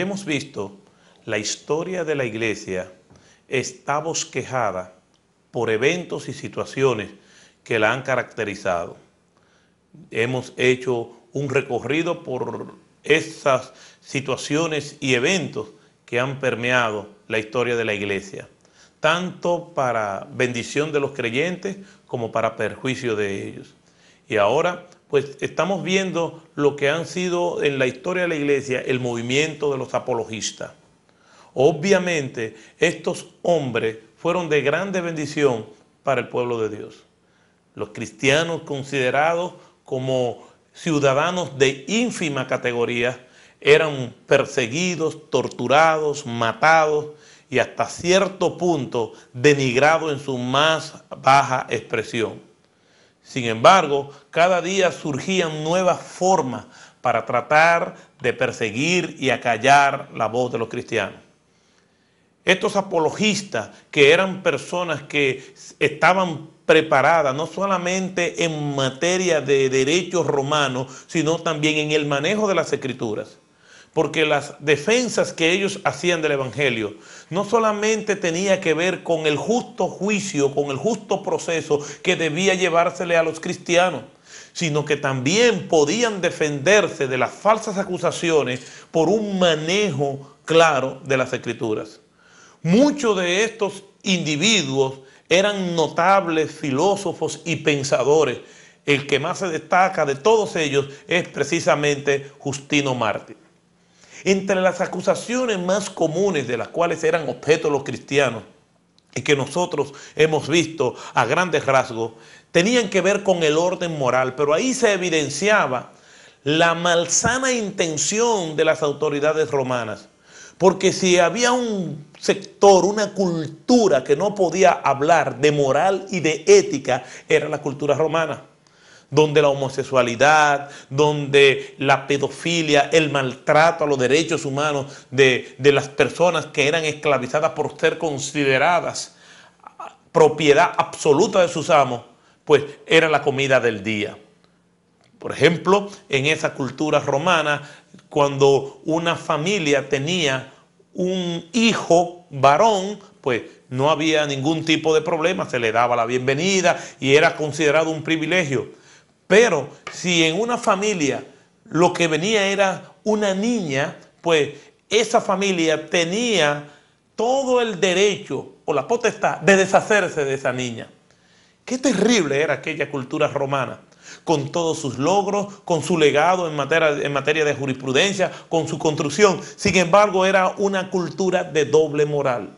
Hemos visto, la historia de la iglesia está bosquejada por eventos y situaciones que la han caracterizado. Hemos hecho un recorrido por esas situaciones y eventos que han permeado la historia de la iglesia, tanto para bendición de los creyentes como para perjuicio de ellos. Y ahora, pues estamos viendo lo que han sido en la historia de la iglesia el movimiento de los apologistas. Obviamente, estos hombres fueron de grande bendición para el pueblo de Dios. Los cristianos considerados como ciudadanos de ínfima categoría eran perseguidos, torturados, matados y hasta cierto punto denigrados en su más baja expresión. Sin embargo, cada día surgían nuevas formas para tratar de perseguir y acallar la voz de los cristianos. Estos apologistas, que eran personas que estaban preparadas no solamente en materia de derechos romanos, sino también en el manejo de las escrituras. Porque las defensas que ellos hacían del Evangelio no solamente tenía que ver con el justo juicio, con el justo proceso que debía llevársele a los cristianos, sino que también podían defenderse de las falsas acusaciones por un manejo claro de las escrituras. Muchos de estos individuos eran notables filósofos y pensadores. El que más se destaca de todos ellos es precisamente Justino Mártir. Entre las acusaciones más comunes de las cuales eran objeto los cristianos y que nosotros hemos visto a grandes rasgos, tenían que ver con el orden moral, pero ahí se evidenciaba la malsana intención de las autoridades romanas porque si había un sector, una cultura que no podía hablar de moral y de ética, era la cultura romana donde la homosexualidad, donde la pedofilia, el maltrato a los derechos humanos de, de, las personas que eran esclavizadas por ser consideradas propiedad absoluta de sus amos, pues era la comida del día. Por ejemplo, en esa cultura romana, cuando una familia tenía un hijo varón, pues no había ningún tipo de problema, se le daba la bienvenida y era considerado un privilegio. Pero si en una familia lo que venía era una niña, pues esa familia tenía todo el derecho o la potestad de deshacerse de esa niña. Qué terrible era aquella cultura romana con todos sus logros, con su legado en materia, de jurisprudencia, con su construcción. Sin embargo, era una cultura de doble moral.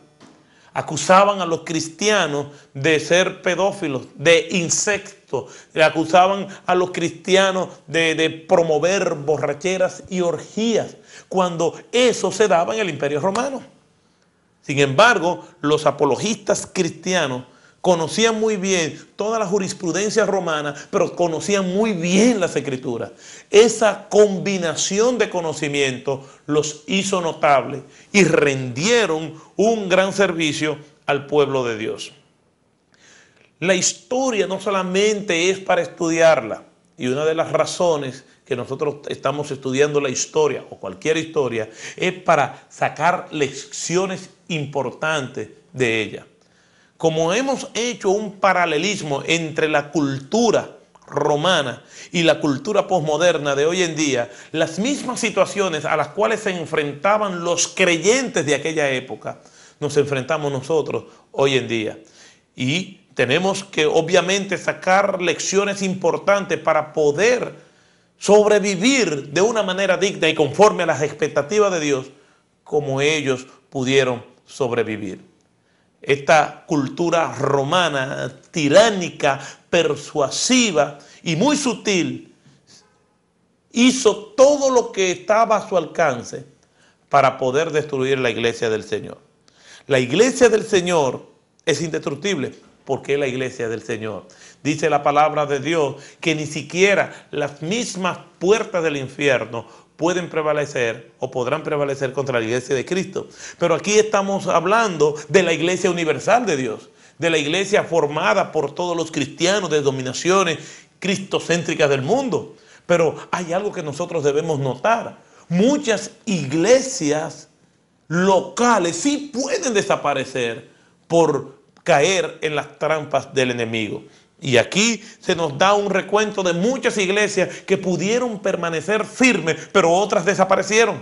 Acusaban a los cristianos de ser pedófilos, de insectos. Acusaban a los cristianos de, de promover borracheras y orgías, cuando eso se daba en el imperio romano. Sin embargo, los apologistas cristianos conocían muy bien toda la jurisprudencia romana, pero conocían muy bien las escrituras. Esa combinación de conocimiento los hizo notables y rendieron un gran servicio al pueblo de Dios. La historia no solamente es para estudiarla, y una de las razones que nosotros estamos estudiando la historia o cualquier historia es para sacar lecciones importantes de ella como hemos hecho un paralelismo entre la cultura romana y la cultura posmoderna de hoy en día, las mismas situaciones a las cuales se enfrentaban los creyentes de aquella época, nos enfrentamos nosotros hoy en día. Y tenemos que obviamente sacar lecciones importantes para poder sobrevivir de una manera digna y conforme a las expectativas de Dios, como ellos pudieron sobrevivir esta cultura romana, tiránica, persuasiva y muy sutil, hizo todo lo que estaba a su alcance para poder destruir la iglesia del Señor. La iglesia del Señor es indestructible porque es la iglesia del Señor. Dice la palabra de Dios que ni siquiera las mismas puertas del infierno pueden prevalecer o podrán prevalecer contra la iglesia de Cristo. Pero aquí estamos hablando de la iglesia universal de Dios, de la iglesia formada por todos los cristianos de dominaciones cristocéntricas del mundo. Pero hay algo que nosotros debemos notar. muchas iglesias locales sí pueden desaparecer por caer en las trampas del enemigo. Y aquí se nos da un recuento de muchas iglesias que pudieron permanecer firmes, pero otras desaparecieron.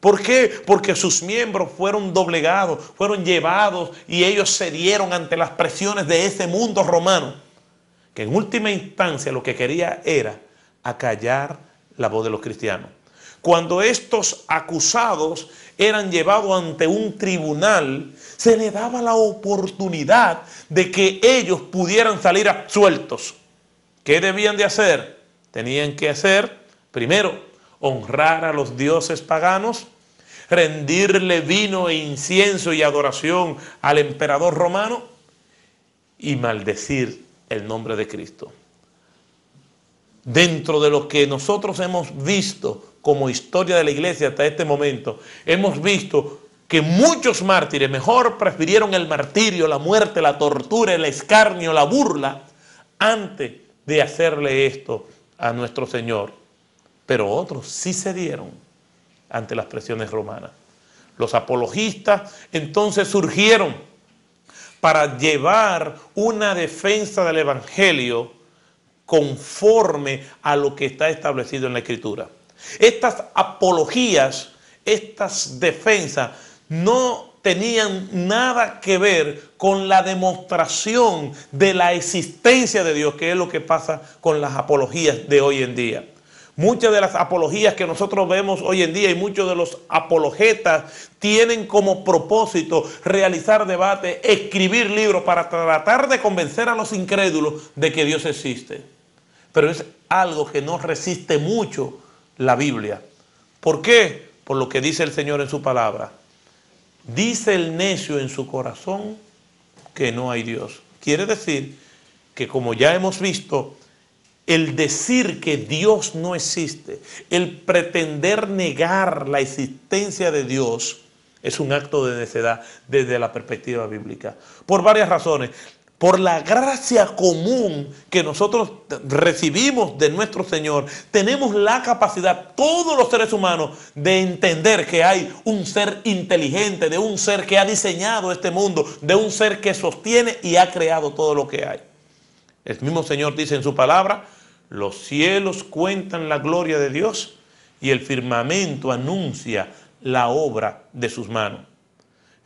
¿Por qué? Porque sus miembros fueron doblegados, fueron llevados y ellos cedieron ante las presiones de ese mundo romano, que en última instancia lo que quería era acallar la voz de los cristianos. Cuando estos acusados eran llevados ante un tribunal, se les daba la oportunidad de que ellos pudieran salir absueltos. ¿Qué debían de hacer? Tenían que hacer, primero, honrar a los dioses paganos, rendirle vino e incienso y adoración al emperador romano y maldecir el nombre de Cristo. Dentro de lo que nosotros hemos visto como historia de la iglesia hasta este momento, hemos visto que muchos mártires mejor prefirieron el martirio, la muerte, la tortura, el escarnio, la burla, antes de hacerle esto a nuestro Señor pero otros sí se dieron ante las presiones romanas. Los apologistas entonces surgieron para llevar una defensa del Evangelio conforme a lo que está establecido en la Escritura. Estas apologías, estas defensas, no tenían nada que ver con la demostración de la existencia de Dios, que es lo que pasa con las apologías de hoy en día. Muchas de las apologías que nosotros vemos hoy en día y muchos de los apologetas tienen como propósito realizar debate, escribir libros para tratar de convencer a los incrédulos de que Dios existe. Pero es algo que no resiste mucho la Biblia. ¿Por qué? Por lo que dice el Señor en su palabra. Dice el necio en su corazón que no hay Dios. Quiere decir que como ya hemos visto, el decir que Dios no existe, el pretender negar la existencia de Dios, es un acto de necedad desde la perspectiva bíblica. Por varias razones. Por la gracia común que nosotros recibimos de nuestro Señor, tenemos la capacidad, todos los seres humanos, de entender que hay un ser inteligente, de un ser que ha diseñado este mundo, de un ser que sostiene y ha creado todo lo que hay. El mismo Señor dice en su palabra, los cielos cuentan la gloria de Dios y el firmamento anuncia la obra de sus manos.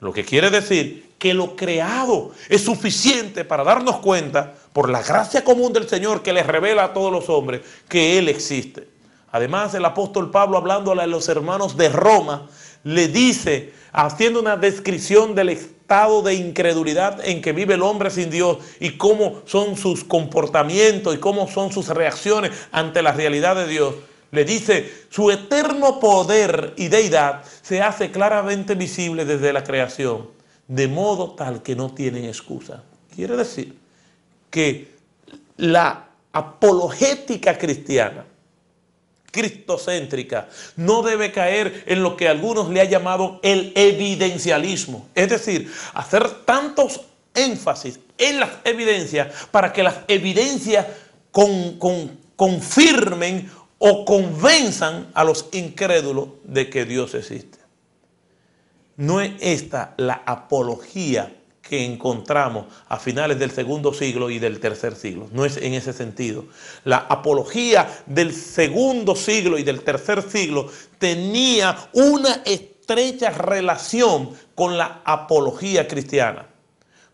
Lo que quiere decir que lo creado es suficiente para darnos cuenta, por la gracia común del Señor que les revela a todos los hombres, que Él existe. Además, el apóstol Pablo, hablándole a los hermanos de Roma, le dice, haciendo una descripción del estado de incredulidad en que vive el hombre sin Dios y cómo son sus comportamientos y cómo son sus reacciones ante la realidad de Dios. Le dice, su eterno poder y deidad se hace claramente visible desde la creación, de modo tal que no tienen excusa. Quiere decir que la apologética cristiana cristocéntrica no debe caer en lo que algunos le han llamado el evidencialismo. Es decir, hacer tantos énfasis en las evidencias para que las evidencias confirmen o convenzan a los incrédulos de que Dios existe. No es esta la apología que encontramos a finales del segundo siglo y del tercer siglo. No es en ese sentido. La apología del segundo siglo y del tercer siglo tenía una estrecha relación con la apología cristiana.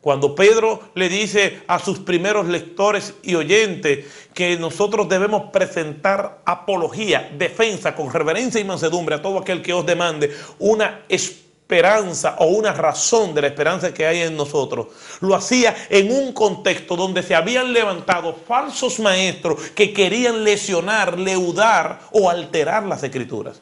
Cuando Pedro le dice a sus primeros lectores y oyentes que nosotros debemos presentar apología, defensa con reverencia y mansedumbre a todo aquel que os demande una esperanza o una razón de la esperanza que hay en nosotros. Lo hacía en un contexto donde se habían levantado falsos maestros que querían lesionar, leudar o alterar las escrituras.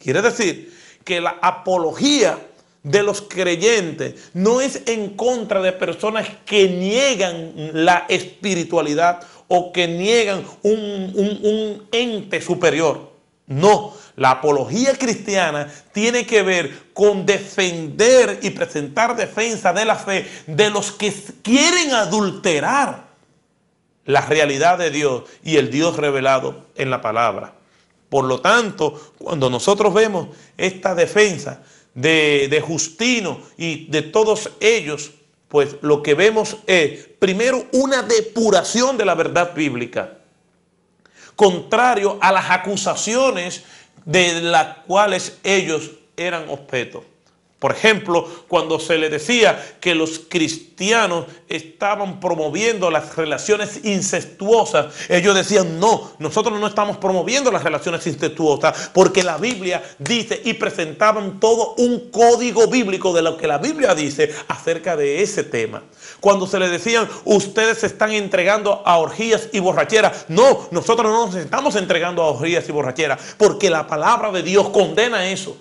Quiere decir que la apología de los creyentes no es en contra de personas que niegan la espiritualidad o que niegan un, un ente superior. No, la apología cristiana tiene que ver con defender y presentar defensa de la fe de los que quieren adulterar la realidad de Dios y el Dios revelado en la palabra. Por lo tanto, cuando nosotros vemos esta defensa de, Justino y de todos ellos, pues lo que vemos es, primero, una depuración de la verdad bíblica, contrario a las acusaciones de las cuales ellos eran objeto. Por ejemplo, cuando se le decía que los cristianos estaban promoviendo las relaciones incestuosas, ellos decían, no, nosotros no estamos promoviendo las relaciones incestuosas, porque la Biblia dice y presentaban todo un código bíblico de lo que la Biblia dice acerca de ese tema. Cuando se le decían, ustedes se están entregando a orgías y borracheras, no, nosotros no nos estamos entregando a orgías y borracheras, porque la palabra de Dios condena eso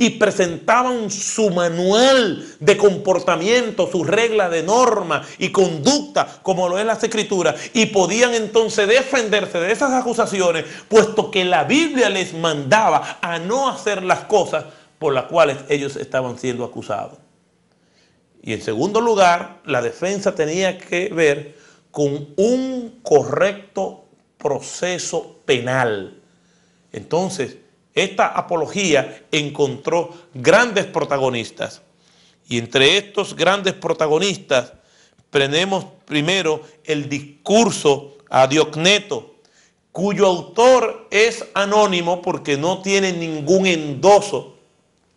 y presentaban su manual de comportamiento, su regla de norma y conducta, como lo es las escrituras, y podían entonces defenderse de esas acusaciones, puesto que la Biblia les mandaba a no hacer las cosas por las cuales ellos estaban siendo acusados. Y en segundo lugar, la defensa tenía que ver con un correcto proceso penal. Entonces, esta apología encontró grandes protagonistas. Y entre estos grandes protagonistas tenemos primero el discurso a Diocneto, cuyo autor es anónimo porque no tiene ningún endoso.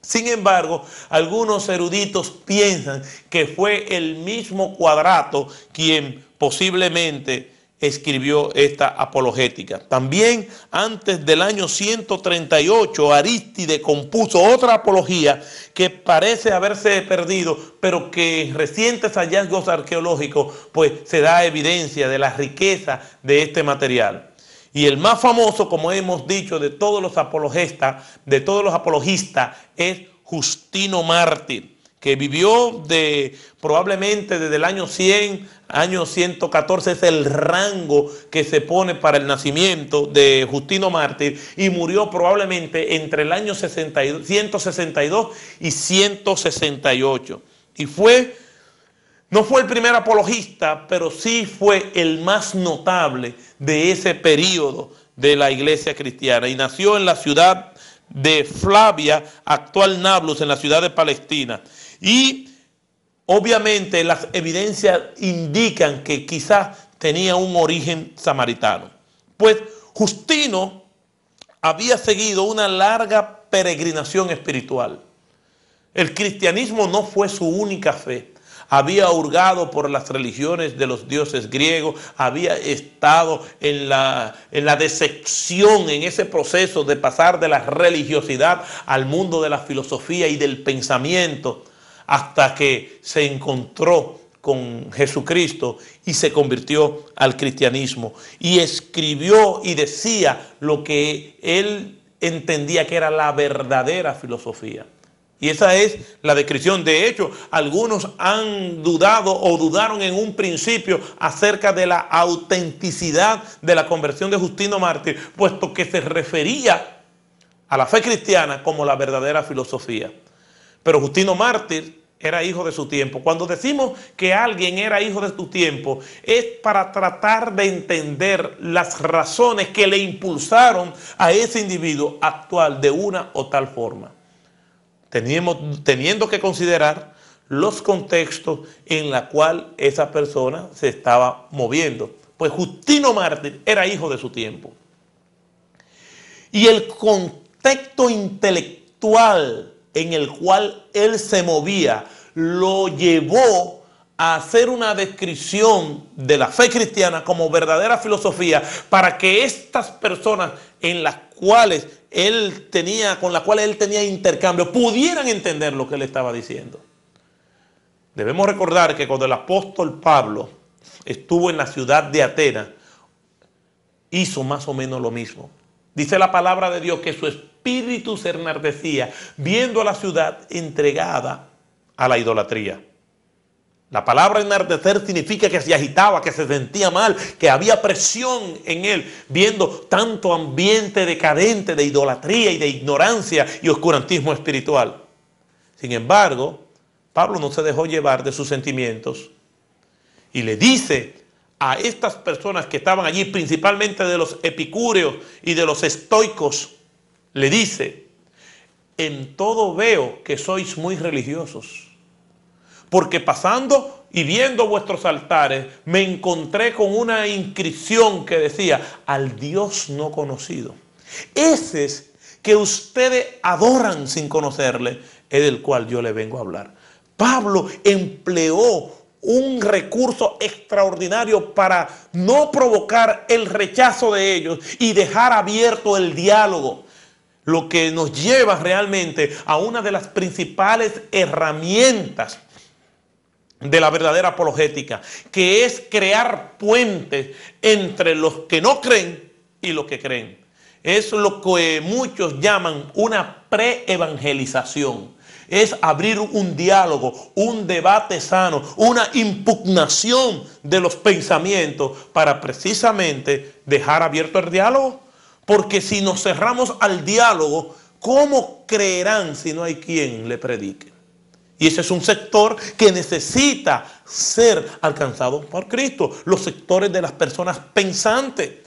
Sin embargo, algunos eruditos piensan que fue el mismo Cuadrato quien posiblemente escribió esta apologética. También antes del año 138 Aristide compuso otra apología que parece haberse perdido, pero que en recientes hallazgos arqueológicos pues se da evidencia de la riqueza de este material. Y el más famoso, como hemos dicho, de todos los apologistas, de todos los apologistas, es Justino Mártir que vivió de probablemente desde el año 100, año 114, es el rango que se pone para el nacimiento de Justino Mártir y murió probablemente entre el año 162 y 168. Y fue, no fue el primer apologista, pero sí fue el más notable de ese periodo de la iglesia cristiana y nació en la ciudad de Flavia, actual Nablus, en la ciudad de Palestina. Y obviamente las evidencias indican que quizás tenía un origen samaritano. Pues Justino había seguido una larga peregrinación espiritual. El cristianismo no fue su única fe. Había hurgado por las religiones de los dioses griegos, había estado en la, en la decepción, en ese proceso de pasar de la religiosidad al mundo de la filosofía y del pensamiento hasta que se encontró con Jesucristo y se convirtió al cristianismo. Y escribió y decía lo que él entendía que era la verdadera filosofía. Y esa es la descripción. De hecho, algunos han dudado o dudaron en un principio acerca de la autenticidad de la conversión de Justino Mártir, puesto que se refería a la fe cristiana como la verdadera filosofía. Pero Justino Mártir era hijo de su tiempo. Cuando decimos que alguien era hijo de su tiempo, es para tratar de entender las razones que le impulsaron a ese individuo actual de una o tal forma. teniendo que considerar los contextos en la cual esa persona se estaba moviendo. Pues Justino Mártir era hijo de su tiempo. Y el contexto intelectual en el cual él se movía lo llevó a hacer una descripción de la fe cristiana como verdadera filosofía para que estas personas en las cuales él tenía, con las cuales él tenía intercambio, pudieran entender lo que él estaba diciendo. Debemos recordar que cuando el apóstol Pablo estuvo en la ciudad de Atenas, hizo más o menos lo mismo. Dice la palabra de Dios que su espíritu se enardecía viendo a la ciudad entregada a la idolatría. La palabra enardecer significa que se agitaba, que se sentía mal, que había presión en él, viendo tanto ambiente decadente de idolatría y de ignorancia y oscurantismo espiritual. Sin embargo, Pablo no se dejó llevar de sus sentimientos y le dice a estas personas que estaban allí, principalmente de los epicúreos y de los estoicos, le dice, en todo veo que sois muy religiosos, porque pasando y viendo vuestros altares, me encontré con una inscripción que decía, al Dios no conocido. Ese es que ustedes adoran sin conocerle, es del cual yo le vengo a hablar. Pablo empleó un recurso extraordinario para no provocar el rechazo de ellos y dejar abierto el diálogo. Lo que nos lleva realmente a una de las principales herramientas de la verdadera apologética, que es crear puentes entre los que no creen y los que creen. Es lo que muchos llaman una pre-evangelización. Es abrir un diálogo, un debate sano, una impugnación de los pensamientos para precisamente dejar abierto el diálogo. Porque si nos cerramos al diálogo, ¿cómo creerán si no hay quien le predique? Y ese es un sector que necesita ser alcanzado por Cristo. Los sectores de las personas pensantes.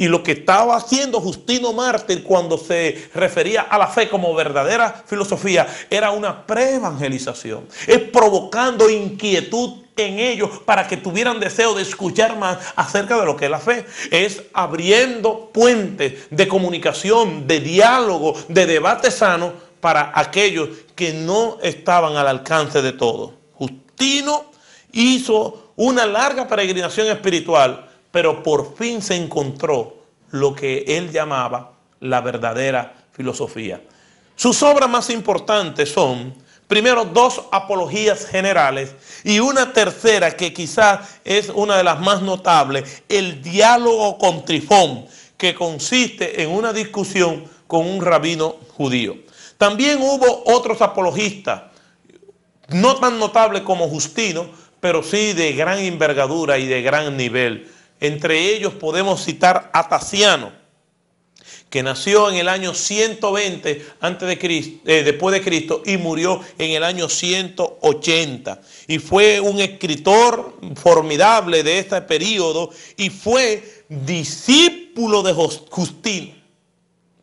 Y lo que estaba haciendo Justino Mártir cuando se refería a la fe como verdadera filosofía era una pre-evangelización. Es provocando inquietud en ellos para que tuvieran deseo de escuchar más acerca de lo que es la fe. Es abriendo puentes de comunicación, de diálogo, de debate sano para aquellos que no estaban al alcance de todo. Justino hizo una larga peregrinación espiritual pero por fin se encontró lo que él llamaba la verdadera filosofía. Sus obras más importantes son, primero, dos apologías generales y una tercera que quizás es una de las más notables, el diálogo con Trifón, que consiste en una discusión con un rabino judío. También hubo otros apologistas, no tan notables como Justino, pero sí de gran envergadura y de gran nivel. Entre ellos podemos citar a Tasiano, que nació en el año 120 antes de Cristo, eh, después de Cristo y murió en el año 180. Y fue un escritor formidable de este periodo y fue discípulo de Justino.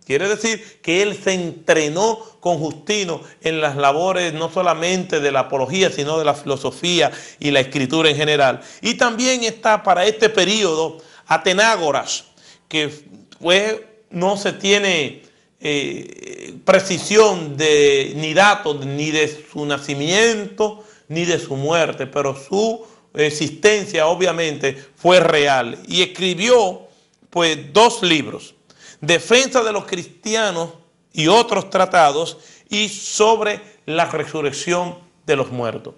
Quiere decir que él se entrenó con Justino en las labores no solamente de la apología, sino de la filosofía y la escritura en general. Y también está para este periodo Atenágoras, que no se tiene eh, precisión de, ni datos ni de su nacimiento ni de su muerte, pero su existencia obviamente fue real. Y escribió pues dos libros defensa de los cristianos y otros tratados y sobre la resurrección de los muertos.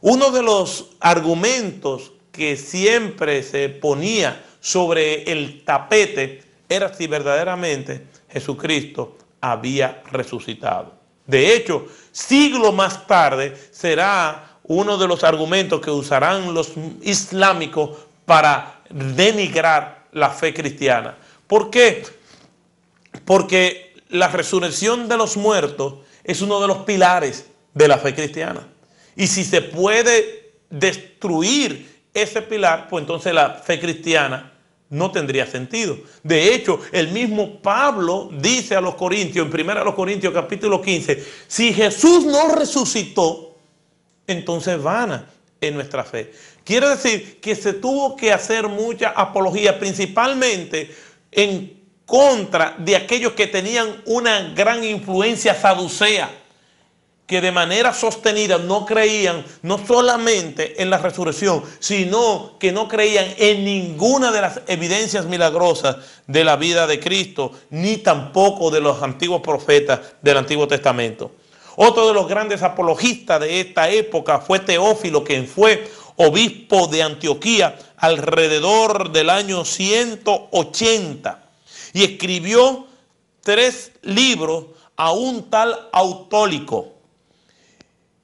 Uno de los argumentos que siempre se ponía sobre el tapete era si verdaderamente Jesucristo había resucitado. De hecho, siglos más tarde será uno de los argumentos que usarán los islámicos para denigrar la fe cristiana. ¿Por qué? Porque la resurrección de los muertos es uno de los pilares de la fe cristiana. Y si se puede destruir ese pilar, pues entonces la fe cristiana no tendría sentido. De hecho, el mismo Pablo dice a los Corintios, en 1 Corintios capítulo 15, si Jesús no resucitó, entonces vana en nuestra fe. Quiere decir que se tuvo que hacer mucha apología, principalmente en contra de aquellos que tenían una gran influencia saducea, que de manera sostenida no creían no solamente en la resurrección, sino que no creían en ninguna de las evidencias milagrosas de la vida de Cristo, ni tampoco de los antiguos profetas del Antiguo Testamento. Otro de los grandes apologistas de esta época fue Teófilo, quien fue obispo de Antioquía alrededor del año 180 y escribió tres libros a un tal autólico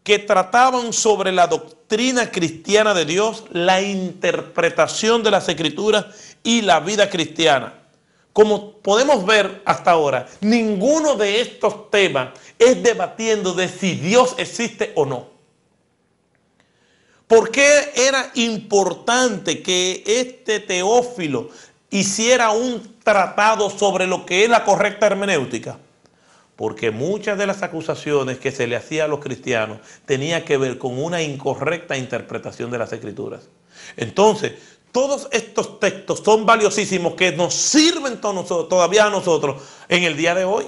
que trataban sobre la doctrina cristiana de Dios, la interpretación de las escrituras y la vida cristiana. Como podemos ver hasta ahora, ninguno de estos temas es debatiendo de si Dios existe o no. ¿Por qué era importante que este Teófilo hiciera un tratado sobre lo que es la correcta hermenéutica? Porque muchas de las acusaciones que se le hacía a los cristianos tenía que ver con una incorrecta interpretación de las escrituras. Entonces, todos estos textos son valiosísimos que nos sirven todavía a nosotros en el día de hoy.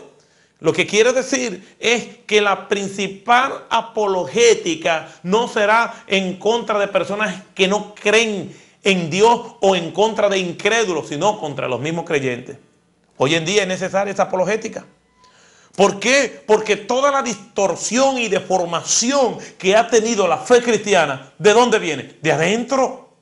Lo que quiere decir es que la principal apologética no será en contra de personas que no creen en Dios o en contra de incrédulos, sino contra los mismos creyentes. Hoy en día es necesaria esa apologética. ¿Por qué? Porque toda la distorsión y deformación que ha tenido la fe cristiana, ¿de dónde viene? De adentro.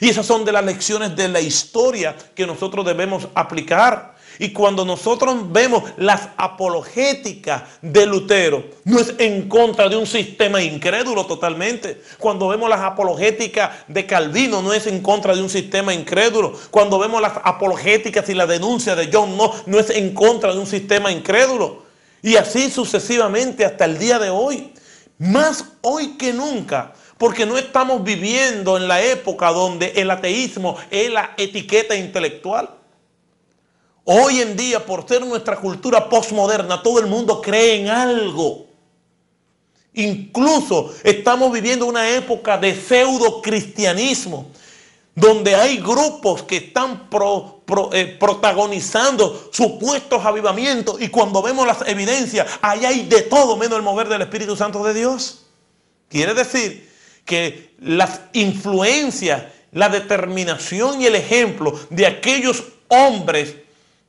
Y esas son de las lecciones de la historia que nosotros debemos aplicar. Y cuando nosotros vemos las apologéticas de Lutero, no es en contra de un sistema incrédulo totalmente. Cuando vemos las apologéticas de Calvino, no es en contra de un sistema incrédulo. Cuando vemos las apologéticas y la denuncia de John, no, no es en contra de un sistema incrédulo. Y así sucesivamente hasta el día de hoy. Más hoy que nunca porque no estamos viviendo en la época donde el ateísmo es la etiqueta intelectual. Hoy en día, por ser nuestra cultura postmoderna, todo el mundo cree en algo. Incluso estamos viviendo una época de pseudo cristianismo, donde hay grupos que están eh, protagonizando supuestos avivamientos y cuando vemos las evidencias, ahí hay de todo menos el mover del Espíritu Santo de Dios. Quiere decir que las influencias, la determinación y el ejemplo de aquellos hombres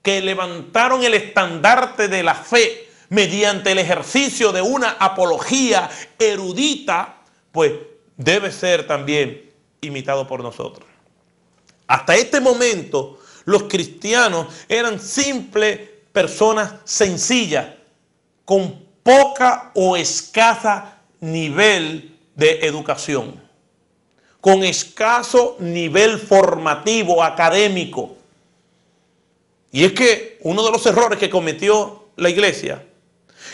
que levantaron el estandarte de la fe mediante el ejercicio de una apología erudita, pues debe ser también imitado por nosotros. Hasta este momento los cristianos eran simples personas sencillas, con poca o escasa nivel de educación, con escaso nivel formativo, académico. Y es que uno de los errores que cometió la iglesia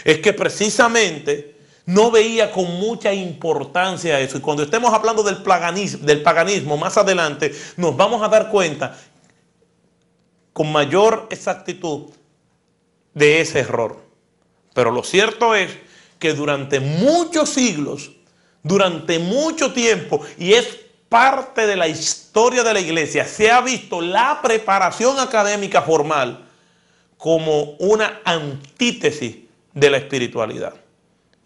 es que precisamente no veía con mucha importancia eso. Y cuando estemos hablando del paganismo, del paganismo más adelante, nos vamos a dar cuenta con mayor exactitud de ese error. Pero lo cierto es que durante muchos siglos durante mucho tiempo y es parte de la historia de la iglesia, se ha visto la preparación académica formal como una antítesis de la espiritualidad.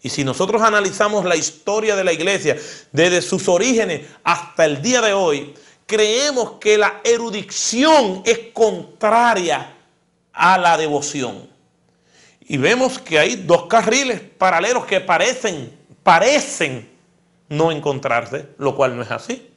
Y si nosotros analizamos la historia de la iglesia desde sus orígenes hasta el día de hoy, creemos que la erudición es contraria a la devoción. Y vemos que hay dos carriles paralelos que parecen, parecen no encontrarse, lo cual no es así.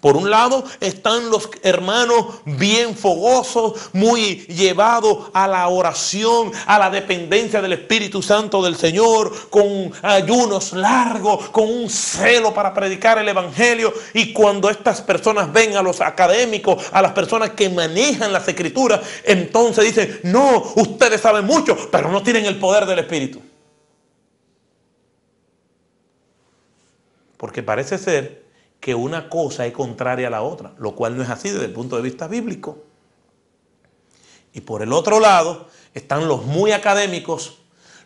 Por un lado están los hermanos bien fogosos, muy llevados a la oración, a la dependencia del Espíritu Santo del Señor, con ayunos largos, con un celo para predicar el Evangelio. Y cuando estas personas ven a los académicos, a las personas que manejan las escrituras, entonces dicen, no, ustedes saben mucho, pero no tienen el poder del Espíritu. Porque parece ser que una cosa es contraria a la otra, lo cual no es así desde el punto de vista bíblico. Y por el otro lado están los muy académicos,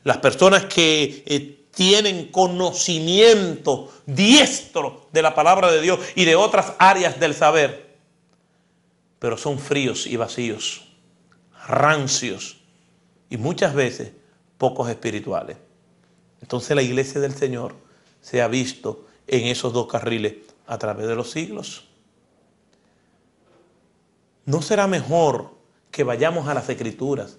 las personas que eh, tienen conocimiento diestro de la palabra de Dios y de otras áreas del saber, pero son fríos y vacíos, rancios y muchas veces pocos espirituales. Entonces la iglesia del Señor se ha visto en esos dos carriles a través de los siglos. ¿No será mejor que vayamos a las escrituras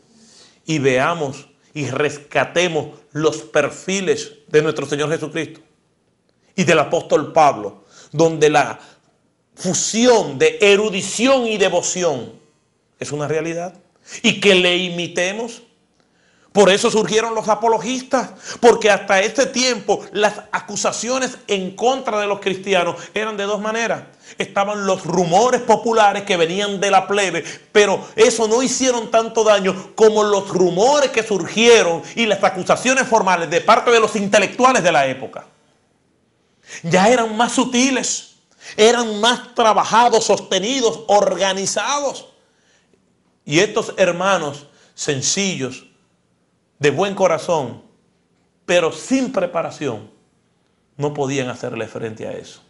y veamos y rescatemos los perfiles de nuestro Señor Jesucristo y del apóstol Pablo, donde la fusión de erudición y devoción es una realidad? Y que le imitemos por eso surgieron los apologistas, porque hasta este tiempo las acusaciones en contra de los cristianos eran de dos maneras. Estaban los rumores populares que venían de la plebe, pero eso no hicieron tanto daño como los rumores que surgieron y las acusaciones formales de parte de los intelectuales de la época. ya eran más sutiles, eran más trabajados, sostenidos, organizados. Y estos hermanos sencillos, de buen corazón, pero sin preparación, no podían hacerle frente a eso.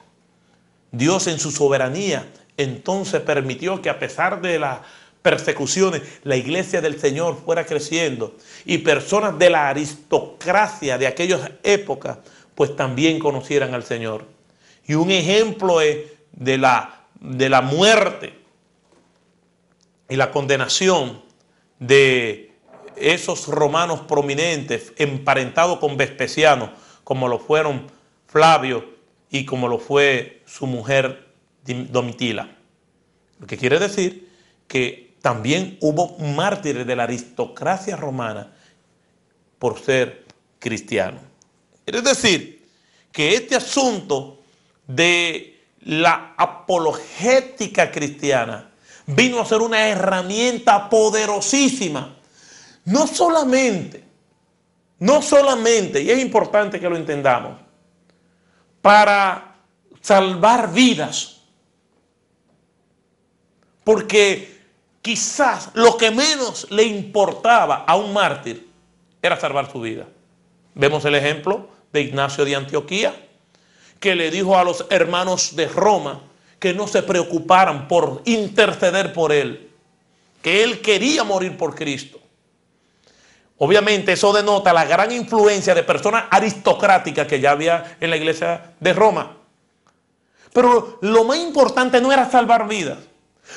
Dios en su soberanía entonces permitió que a pesar de las persecuciones, la iglesia del Señor fuera creciendo y personas de la aristocracia de aquellas épocas pues también conocieran al Señor. Y un ejemplo es de la, de la muerte y la condenación de esos romanos prominentes emparentados con Vespasiano, como lo fueron Flavio y como lo fue su mujer Domitila. Lo que quiere decir que también hubo mártires de la aristocracia romana por ser cristiano. Es decir, que este asunto de la apologética cristiana vino a ser una herramienta poderosísima. No solamente, no solamente, y es importante que lo entendamos, para salvar vidas. Porque quizás lo que menos le importaba a un mártir era salvar su vida. Vemos el ejemplo de Ignacio de Antioquía, que le dijo a los hermanos de Roma que no se preocuparan por interceder por él, que él quería morir por Cristo. Obviamente eso denota la gran influencia de personas aristocráticas que ya había en la iglesia de Roma. Pero lo más importante no era salvar vidas.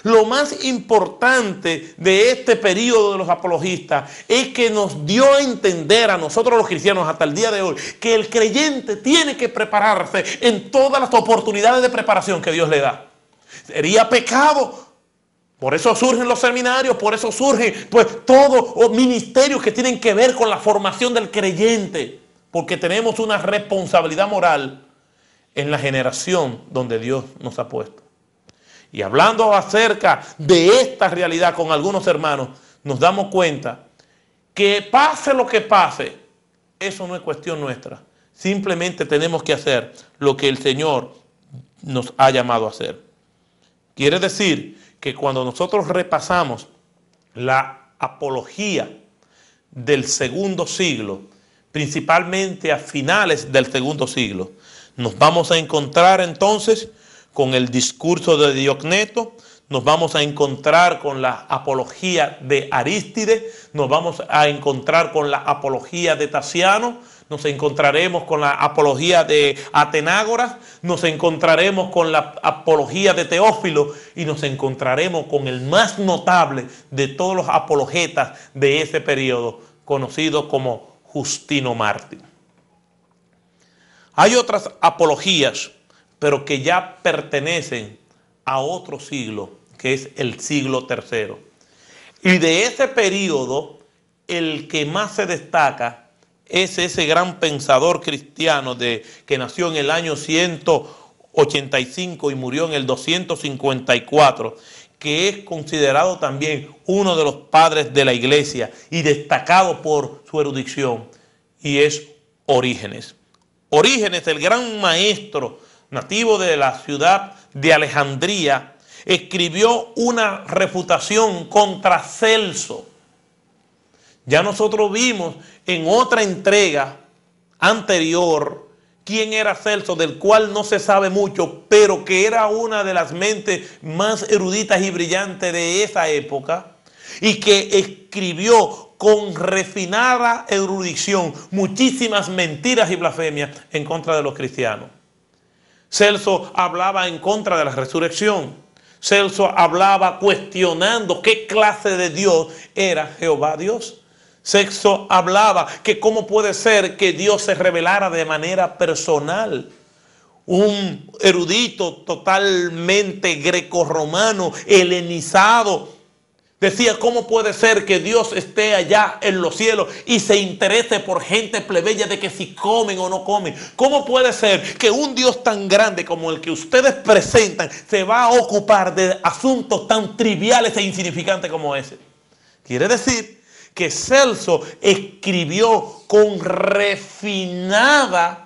Lo más importante de este periodo de los apologistas es que nos dio a entender a nosotros los cristianos hasta el día de hoy que el creyente tiene que prepararse en todas las oportunidades de preparación que Dios le da. Sería pecado. Por eso surgen los seminarios, por eso surgen pues todos los ministerios que tienen que ver con la formación del creyente, porque tenemos una responsabilidad moral en la generación donde Dios nos ha puesto. Y hablando acerca de esta realidad con algunos hermanos, nos damos cuenta que pase lo que pase, eso no es cuestión nuestra. Simplemente tenemos que hacer lo que el Señor nos ha llamado a hacer. Quiere decir que cuando nosotros repasamos la apología del segundo siglo, principalmente a finales del segundo siglo, nos vamos a encontrar entonces con el discurso de Diocneto, nos vamos a encontrar con la apología de Arístide, nos vamos a encontrar con la apología de Tasiano, nos encontraremos con la apología de Atenágoras, nos encontraremos con la apología de Teófilo y nos encontraremos con el más notable de todos los apologetas de ese periodo, conocido como Justino Mártir. Hay otras apologías pero que ya pertenecen a otro siglo, que es el siglo tercero. Y de ese periodo, el que más se destaca es ese gran pensador cristiano de, que nació en el año 185 y murió en el 254, que es considerado también uno de los padres de la iglesia y destacado por su erudición, y es Orígenes. Orígenes, el gran maestro nativo de la ciudad de Alejandría, escribió una refutación contra Celso. Ya nosotros vimos en otra entrega anterior quién era Celso, del cual no se sabe mucho, pero que era una de las mentes más eruditas y brillantes de esa época y que escribió con refinada erudición muchísimas mentiras y blasfemias en contra de los cristianos. Celso hablaba en contra de la resurrección. Celso hablaba cuestionando qué clase de Dios era Jehová Dios. Celso hablaba que cómo puede ser que Dios se revelara de manera personal. Un erudito totalmente greco-romano, helenizado, Decía, ¿cómo puede ser que Dios esté allá en los cielos y se interese por gente plebeya de que si comen o no comen? ¿Cómo puede ser que un Dios tan grande como el que ustedes presentan se va a ocupar de asuntos tan triviales e insignificantes como ese? Quiere decir que Celso escribió con refinada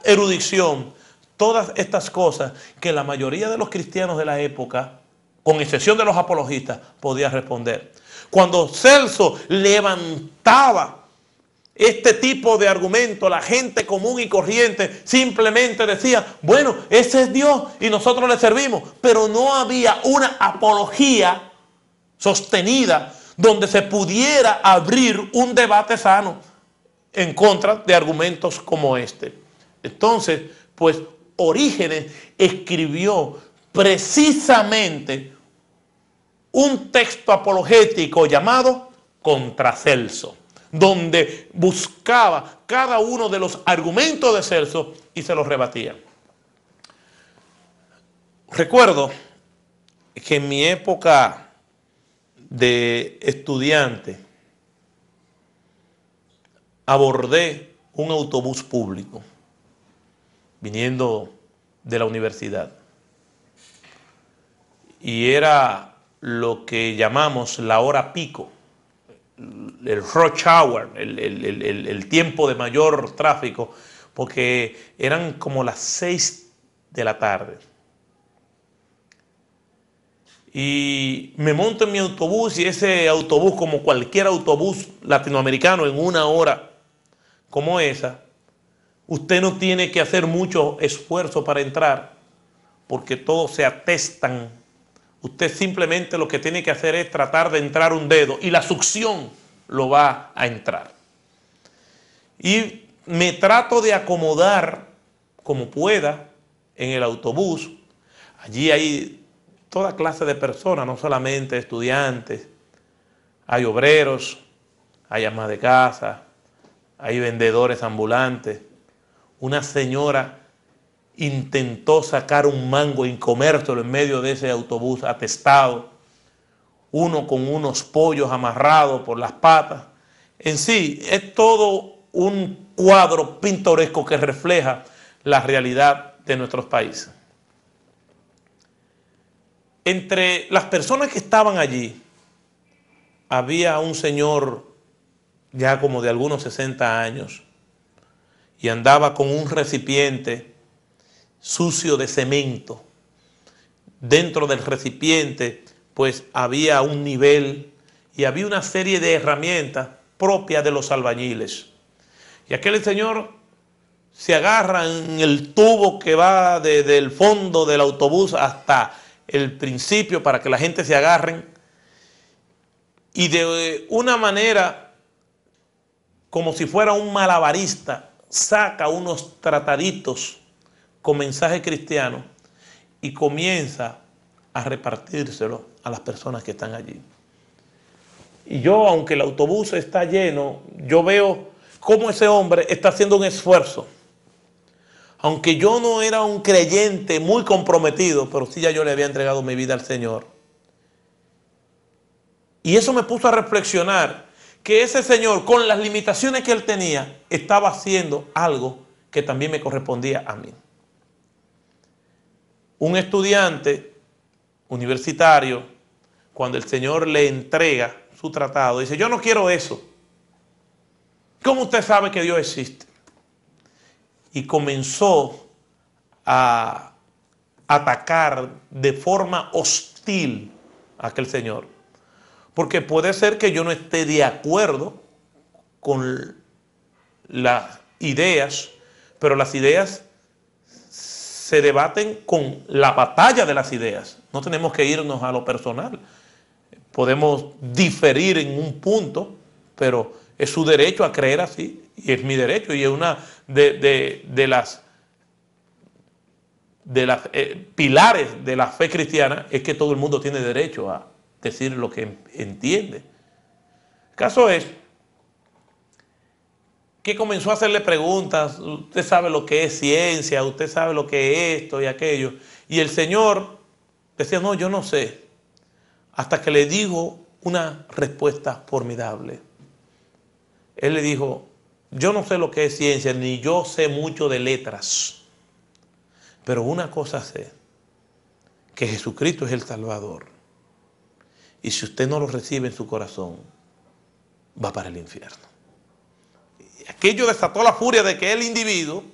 erudición todas estas cosas que la mayoría de los cristianos de la época, con excepción de los apologistas, podía responder. Cuando Celso levantaba este tipo de argumento, la gente común y corriente simplemente decía, bueno, ese es Dios y nosotros le servimos, pero no había una apología sostenida donde se pudiera abrir un debate sano en contra de argumentos como este. Entonces, pues Orígenes escribió precisamente un texto apologético llamado Contra Celso, donde buscaba cada uno de los argumentos de Celso y se los rebatía. Recuerdo que en mi época de estudiante abordé un autobús público viniendo de la universidad. Y era lo que llamamos la hora pico, el rush hour, el, tiempo de mayor tráfico, porque eran como las seis de la tarde. Y me monto en mi autobús y ese autobús, como cualquier autobús latinoamericano en una hora como esa, Usted no tiene que hacer mucho esfuerzo para entrar, porque todos se atestan. Usted simplemente lo que tiene que hacer es tratar de entrar un dedo y la succión lo va a entrar. Y me trato de acomodar como pueda en el autobús. Allí hay toda clase de personas, no solamente estudiantes, hay obreros, hay amas de casa, hay vendedores ambulantes, una señora intentó sacar un mango y comértelo en medio de ese autobús atestado, uno con unos pollos amarrados por las patas. En sí, es todo un cuadro pintoresco que refleja la realidad de nuestros países. Entre las personas que estaban allí, había un señor ya como de algunos 60 años, y andaba con un recipiente sucio de cemento. Dentro del recipiente pues había un nivel y había una serie de herramientas propias de los albañiles. Y aquel señor se agarra en el tubo que va desde el fondo del autobús hasta el principio para que la gente se agarren y de una manera como si fuera un malabarista saca unos trataditos con mensaje cristiano y comienza a repartírselo a las personas que están allí. Y yo, aunque el autobús está lleno, yo veo cómo ese hombre está haciendo un esfuerzo. Aunque yo no era un creyente muy comprometido, pero sí ya yo le había entregado mi vida al Señor. Y eso me puso a reflexionar que ese señor, con las limitaciones que él tenía, estaba haciendo algo que también me correspondía a mí. Un estudiante universitario, cuando el Señor le entrega su tratado, dice, yo no quiero eso. ¿Cómo usted sabe que Dios existe? Y comenzó a atacar de forma hostil a aquel Señor. Porque puede ser que yo no esté de acuerdo con las ideas, pero las ideas se debaten con la batalla de las ideas. No tenemos que irnos a lo personal. Podemos diferir en un punto, pero es su derecho a creer así y es mi derecho y es una de, las de las eh, pilares de la fe cristiana es que todo el mundo tiene derecho a, decir lo que entiende. El caso es que comenzó a hacerle preguntas, usted sabe lo que es ciencia, usted sabe lo que es esto y aquello. Y el Señor decía, no, yo no sé, hasta que le dijo una respuesta formidable. Él le dijo, yo no sé lo que es ciencia, ni yo sé mucho de letras, pero una cosa sé, que Jesucristo es el Salvador y si usted no lo recibe en su corazón, va para el infierno. Aquello desató la furia de que el individuo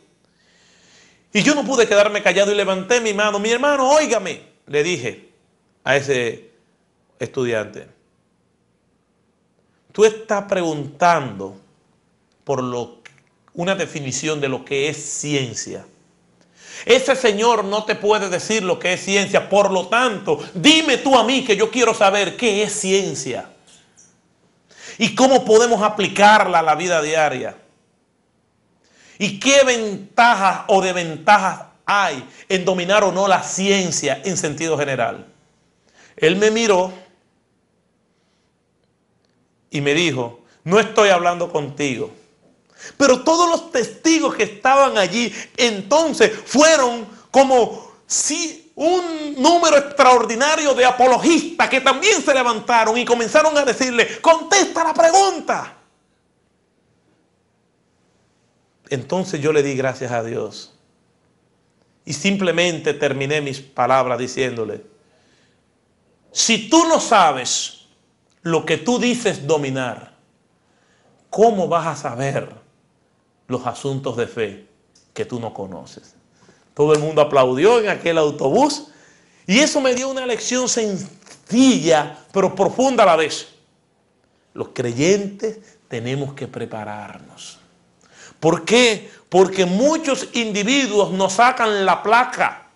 Y yo no pude quedarme callado y levanté mi mano. Mi hermano, óigame, le dije a ese estudiante. Tú estás preguntando por lo, una definición de lo que es ciencia. Ese señor no te puede decir lo que es ciencia, por lo tanto, dime tú a mí que yo quiero saber qué es ciencia y cómo podemos aplicarla a la vida diaria. ¿Y qué ventajas o desventajas hay en dominar o no la ciencia en sentido general? Él me miró y me dijo, no estoy hablando contigo. Pero todos los testigos que estaban allí entonces fueron como si un número extraordinario de apologistas que también se levantaron y comenzaron a decirle, contesta la pregunta. Entonces yo le di gracias a Dios. Y simplemente terminé mis palabras diciéndole, si tú no sabes lo que tú dices dominar, ¿cómo vas a saber los asuntos de fe que tú no conoces? Todo el mundo aplaudió en aquel autobús y eso me dio una lección sencilla pero profunda a la vez. Los creyentes tenemos que prepararnos. ¿Por qué? Porque muchos individuos nos sacan la placa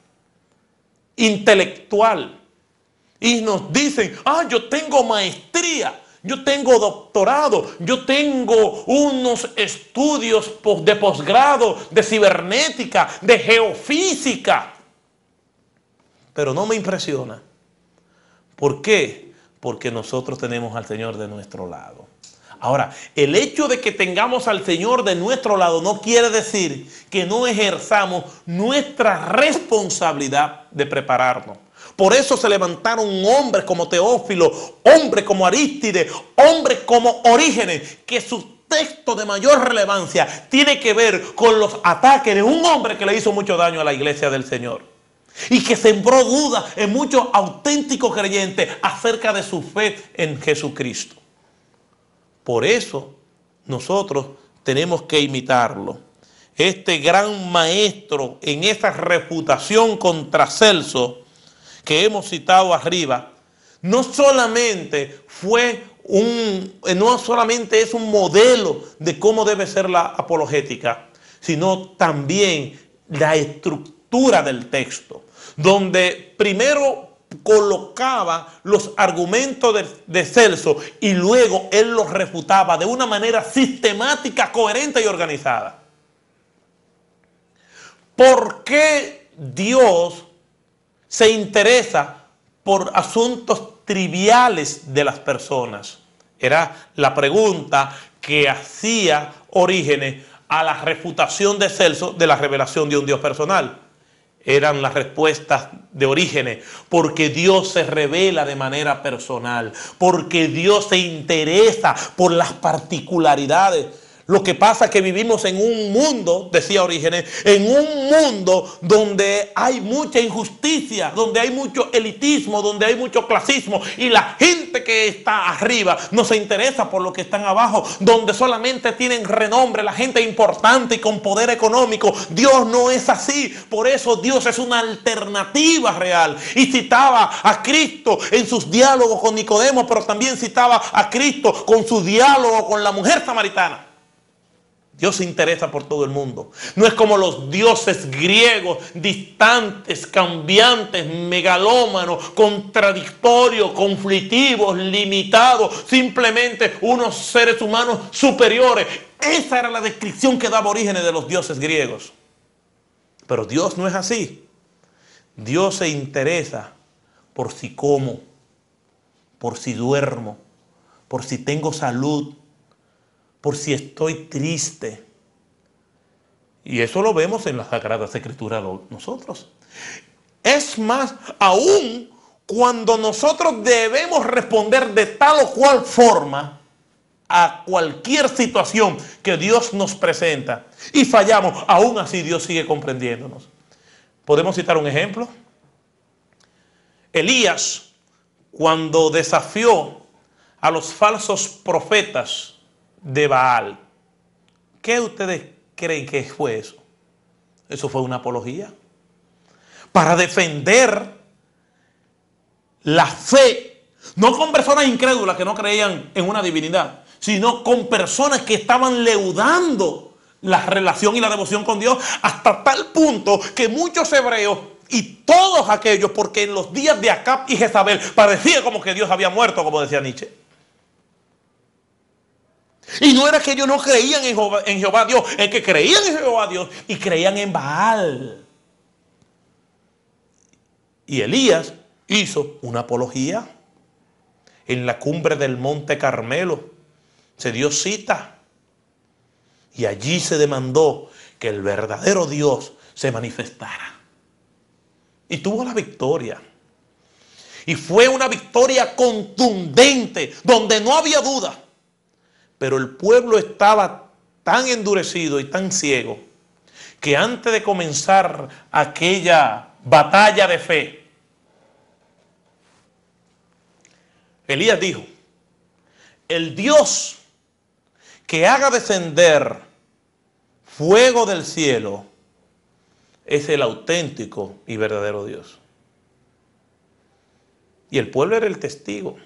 intelectual y nos dicen, ah, yo tengo maestría, yo tengo doctorado, yo tengo unos estudios de posgrado, de cibernética, de geofísica. Pero no me impresiona. ¿Por qué? Porque nosotros tenemos al Señor de nuestro lado. Ahora, el hecho de que tengamos al Señor de nuestro lado no quiere decir que no ejerzamos nuestra responsabilidad de prepararnos. Por eso se levantaron hombres como Teófilo, hombres como Arístide, hombres como Orígenes, que su texto de mayor relevancia tiene que ver con los ataques de un hombre que le hizo mucho daño a la iglesia del Señor. Y que sembró dudas en muchos auténticos creyentes acerca de su fe en Jesucristo. Por eso nosotros tenemos que imitarlo. Este gran maestro en esa reputación contra Celso que hemos citado arriba, no solamente fue un, no solamente es un modelo de cómo debe ser la apologética, sino también la estructura del texto, donde primero colocaba los argumentos de, Celso y luego él los refutaba de una manera sistemática, coherente y organizada. ¿Por qué Dios se interesa por asuntos triviales de las personas? Era la pregunta que hacía Orígenes a la refutación de Celso de la revelación de un Dios personal eran las respuestas de orígenes, porque Dios se revela de manera personal, porque Dios se interesa por las particularidades lo que pasa es que vivimos en un mundo, decía Orígenes, en un mundo donde hay mucha injusticia, donde hay mucho elitismo, donde hay mucho clasismo y la gente que está arriba no se interesa por lo que están abajo, donde solamente tienen renombre la gente importante y con poder económico. Dios no es así, por eso Dios es una alternativa real. Y citaba a Cristo en sus diálogos con Nicodemo, pero también citaba a Cristo con su diálogo con la mujer samaritana. Dios se interesa por todo el mundo. No es como los dioses griegos, distantes, cambiantes, megalómanos, contradictorios, conflictivos, limitados, simplemente unos seres humanos superiores. Esa era la descripción que daba orígenes de los dioses griegos. Pero Dios no es así. Dios se interesa por si como, por si duermo, por si tengo salud, por si estoy triste. Y eso lo vemos en las Sagradas Escrituras nosotros. Es más, aún cuando nosotros debemos responder de tal o cual forma a cualquier situación que Dios nos presenta y fallamos, aún así Dios sigue comprendiéndonos. ¿Podemos citar un ejemplo? Elías, cuando desafió a los falsos profetas de Baal. ¿Qué ustedes creen que fue eso? Eso fue una apología. Para defender la fe, no con personas incrédulas que no creían en una divinidad, sino con personas que estaban leudando la relación y la devoción con Dios hasta tal punto que muchos hebreos y todos aquellos, porque en los días de Acab y Jezabel parecía como que Dios había muerto, como decía Nietzsche. Y no era que ellos no creían en Jehová, en Jehová Dios, es que creían en Jehová Dios y creían en Baal. Y Elías hizo una apología en la cumbre del monte Carmelo. Se dio cita. Y allí se demandó que el verdadero Dios se manifestara. Y tuvo la victoria. Y fue una victoria contundente, donde no había duda. Pero el pueblo estaba tan endurecido y tan ciego que antes de comenzar aquella batalla de fe, Elías dijo, el Dios que haga descender fuego del cielo es el auténtico y verdadero Dios. Y el pueblo era el testigo,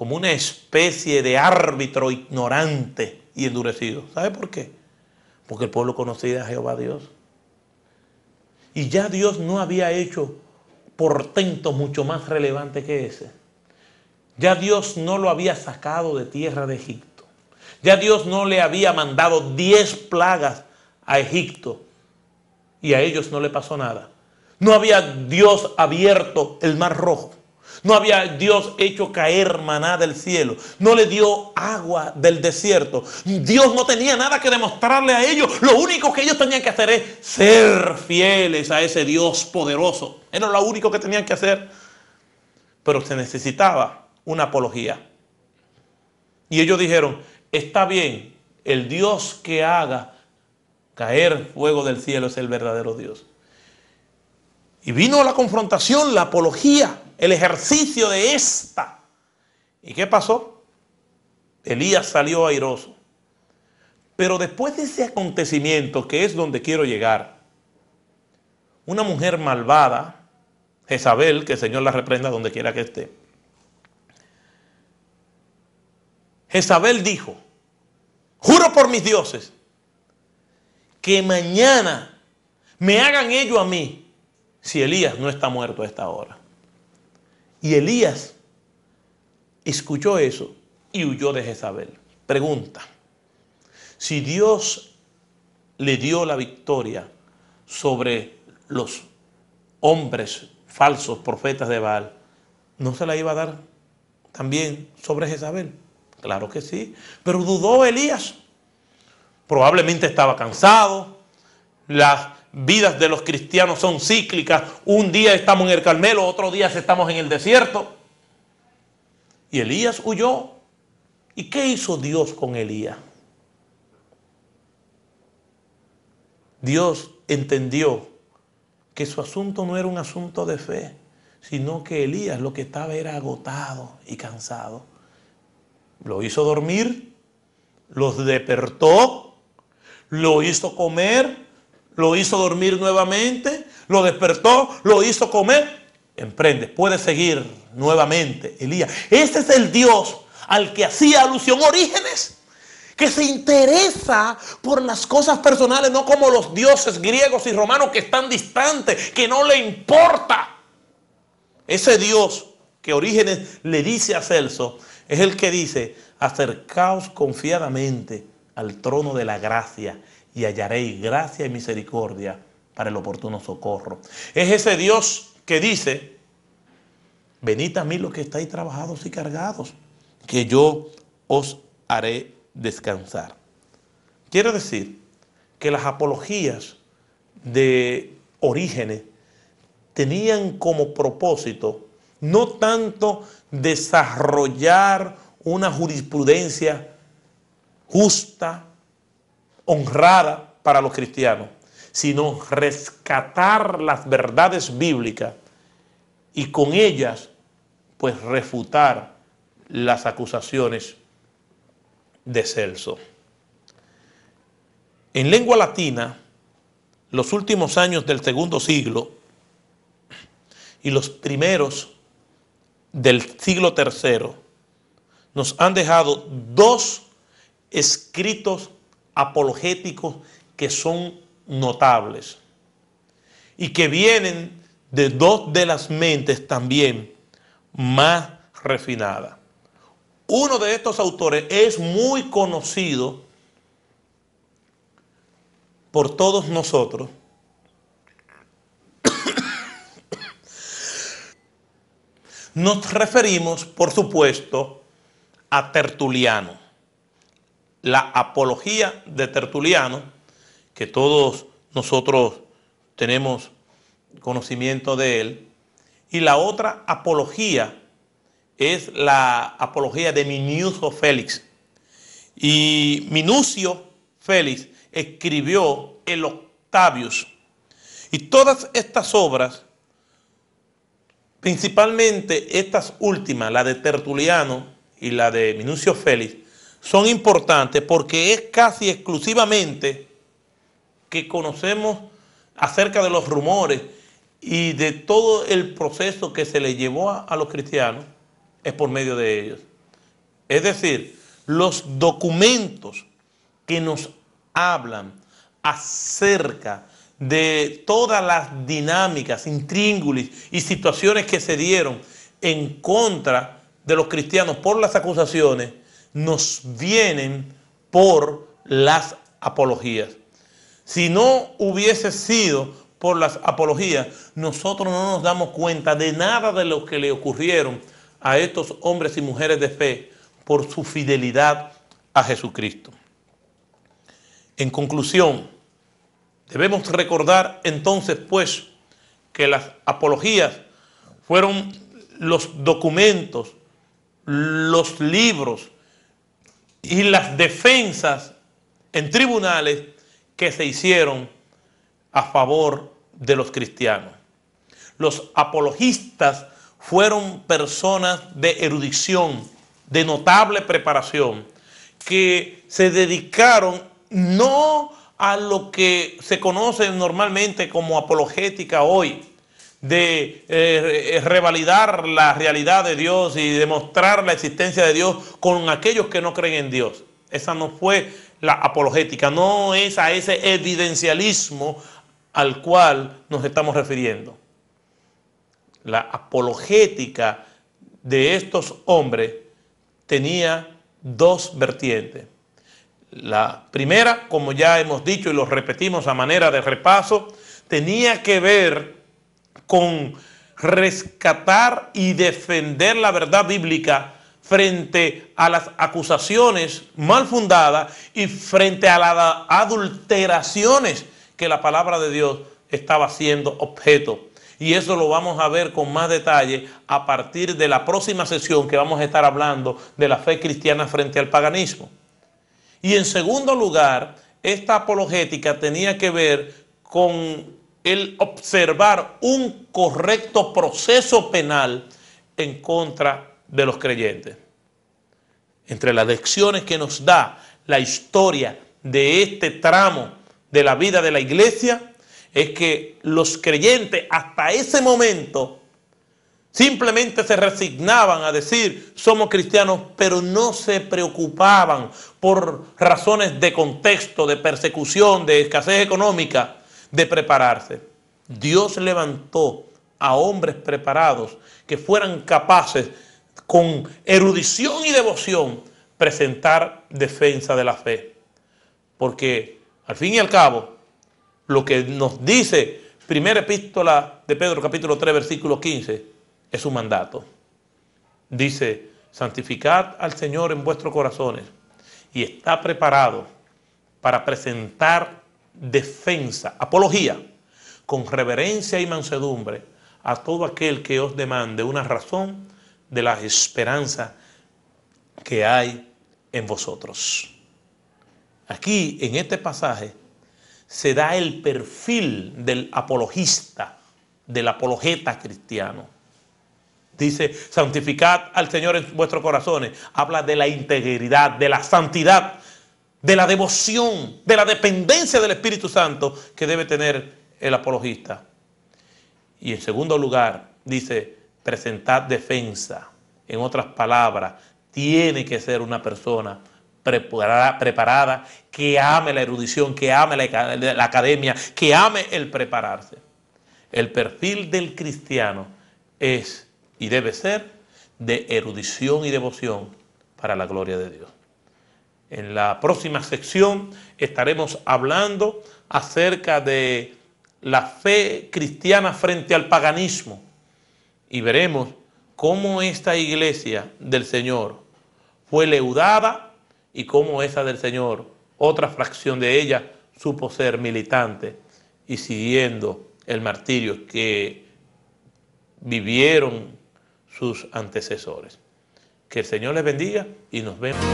como una especie de árbitro ignorante y endurecido. ¿Sabe por qué? Porque el pueblo conocía a Jehová Dios. Y ya Dios no había hecho portentos mucho más relevantes que ese. Ya Dios no lo había sacado de tierra de Egipto. Ya Dios no le había mandado diez plagas a Egipto y a ellos no le pasó nada. No había Dios abierto el mar rojo. No había Dios hecho caer maná del cielo. No le dio agua del desierto. Dios no tenía nada que demostrarle a ellos. Lo único que ellos tenían que hacer es ser fieles a ese Dios poderoso. Era lo único que tenían que hacer. Pero se necesitaba una apología. Y ellos dijeron, está bien, el Dios que haga caer fuego del cielo es el verdadero Dios. Y vino la confrontación, la apología, el ejercicio de esta. ¿Y qué pasó? Elías salió airoso. Pero después de ese acontecimiento, que es donde quiero llegar, una mujer malvada, Jezabel, que el Señor la reprenda donde quiera que esté, Jezabel dijo, juro por mis dioses, que mañana me hagan ello a mí si Elías no está muerto a esta hora. Y Elías escuchó eso y huyó de Jezabel. Pregunta, si Dios le dio la victoria sobre los hombres falsos profetas de Baal, ¿no se la iba a dar también sobre Jezabel? Claro que sí. Pero dudó Elías. Probablemente estaba cansado. Las vidas de los cristianos son cíclicas. Un día estamos en el Carmelo, otro día estamos en el desierto. Y Elías huyó. ¿Y qué hizo Dios con Elías? Dios entendió que su asunto no era un asunto de fe, sino que Elías lo que estaba era agotado y cansado lo hizo dormir, los despertó, lo hizo comer, lo hizo dormir nuevamente, lo despertó, lo hizo comer. Emprende, puede seguir nuevamente Elías. Ese es el Dios al que hacía alusión Orígenes, que se interesa por las cosas personales, no como los dioses griegos y romanos que están distantes, que no le importa. Ese Dios que Orígenes le dice a Celso, es el que dice, acercaos confiadamente al trono de la gracia y hallaréis gracia y misericordia para el oportuno socorro. Es ese Dios que dice, venid a mí los que estáis trabajados y cargados, que yo os haré descansar. Quiero decir que las apologías de Orígenes tenían como propósito no tanto desarrollar una jurisprudencia justa, honrada para los cristianos, sino rescatar las verdades bíblicas y con ellas pues refutar las acusaciones de Celso. En lengua latina, los últimos años del segundo siglo y los primeros del siglo tercero nos han dejado dos escritos apologéticos que son notables y que vienen de dos de las mentes también más refinadas. Uno de estos autores es muy conocido por todos nosotros. Nos referimos, por supuesto, a Tertuliano. La apología de Tertuliano, que todos nosotros tenemos conocimiento de él, y la otra apología es la apología de Minucio Félix. Y Minucio Félix escribió el Octavius. Y todas estas obras, principalmente estas últimas, la de Tertuliano y la de Minucio Félix, son importantes porque es casi exclusivamente que conocemos acerca de los rumores y de todo el proceso que se le llevó a, a los cristianos, es por medio de ellos. Es decir, los documentos que nos hablan acerca de todas las dinámicas, intríngulis y situaciones que se dieron en contra de los cristianos por las acusaciones, nos vienen por las apologías. Si no hubiese sido por las apologías, nosotros no nos damos cuenta de nada de lo que le ocurrieron a estos hombres y mujeres de fe por su fidelidad a Jesucristo. En conclusión, debemos recordar entonces pues que las apologías fueron los documentos, los libros y las defensas en tribunales que se hicieron a favor de los cristianos. Los apologistas fueron personas de erudición, de notable preparación, que se dedicaron no a lo que se conoce normalmente como apologética hoy, de eh, revalidar la realidad de Dios y demostrar la existencia de Dios con aquellos que no creen en Dios. Esa no fue la apologética, no es a ese evidencialismo al cual nos estamos refiriendo. La apologética de estos hombres tenía dos vertientes. La primera, como ya hemos dicho y lo repetimos a manera de repaso, tenía que ver con rescatar y defender la verdad bíblica frente a las acusaciones mal fundadas y frente a las adulteraciones que la palabra de Dios estaba siendo objeto. Y eso lo vamos a ver con más detalle a partir de la próxima sesión que vamos a estar hablando de la fe cristiana frente al paganismo. Y en segundo lugar, esta apologética tenía que ver con el observar un correcto proceso penal en contra de los creyentes. Entre las lecciones que nos da la historia de este tramo de la vida de la iglesia es que los creyentes hasta ese momento Simplemente se resignaban a decir, somos cristianos, pero no se preocupaban por razones de contexto, de persecución, de escasez económica, de prepararse. Dios levantó a hombres preparados que fueran capaces, con erudición y devoción, presentar defensa de la fe. Porque, al fin y al cabo, lo que nos dice primera epístola de Pedro capítulo 3 versículo 15, es su mandato. Dice, santificad al Señor en vuestros corazones y está preparado para presentar defensa, apología, con reverencia y mansedumbre a todo aquel que os demande una razón de la esperanza que hay en vosotros. Aquí, en este pasaje, se da el perfil del apologista, del apologeta cristiano dice, santificad al Señor en vuestros corazones. Habla de la integridad, de la santidad de la devoción, de la dependencia del Espíritu Santo que debe tener el apologista. Y en segundo lugar, dice, presentar defensa. En otras palabras, tiene que ser una persona preparada, que ame la erudición, que ame la, la academia, que ame el prepararse. El perfil del cristiano es y debe ser de erudición y devoción para la gloria de Dios. En la próxima sección estaremos hablando acerca de la fe cristiana frente al paganismo y veremos cómo esta iglesia del Señor fue leudada y cómo esa del Señor, otra fracción de ella, supo ser militante y siguiendo el martirio que vivieron sus antecesores. Que el Señor les bendiga y nos vemos.